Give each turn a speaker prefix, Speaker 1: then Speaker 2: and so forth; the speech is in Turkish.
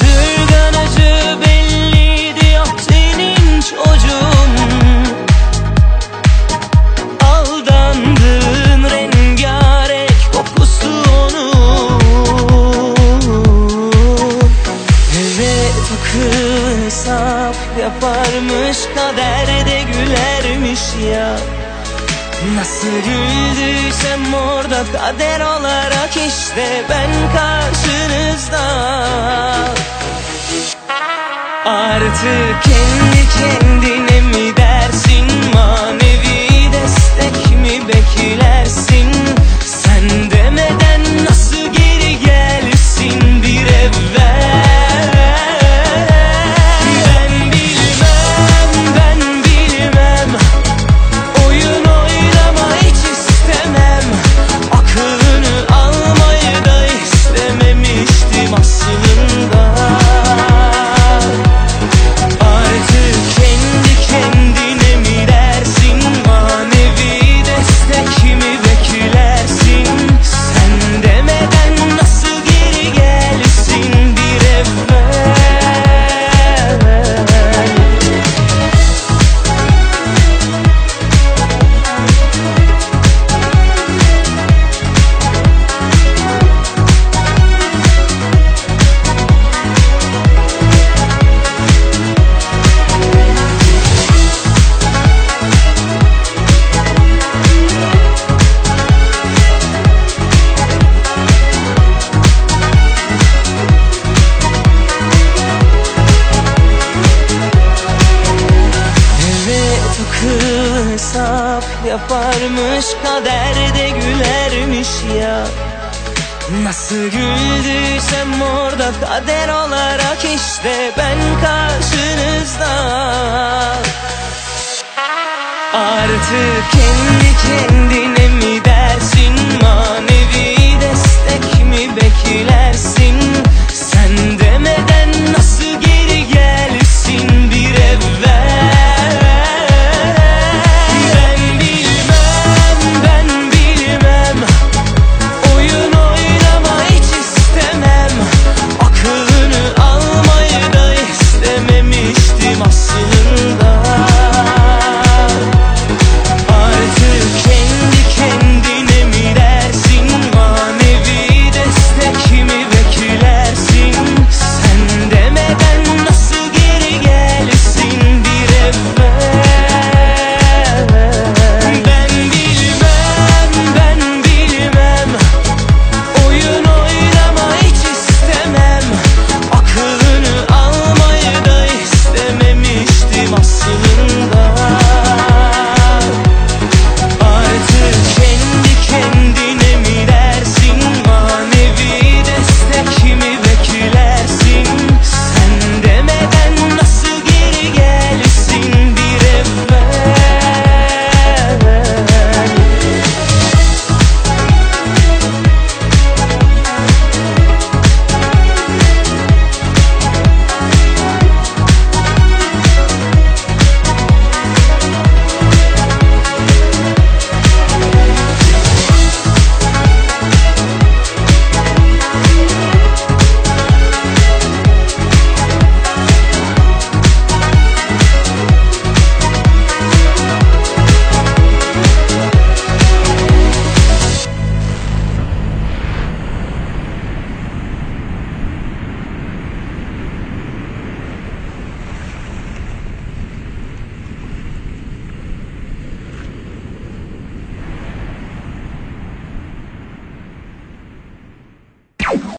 Speaker 1: Acıdan acı belliydi ya senin çocuğun. Aldandın rengarek kokusu onun Evet akıl hesap yaparmış kaderde gülermiş ya. Nasıl güldüysem orada kader olarak işte ben karşınızda. Artık kendi kendine Halkı hesap yaparmış kaderde gülermiş ya. Nasıl güldüysem orada kader olarak işte ben karşınızda. Artık kendi kendine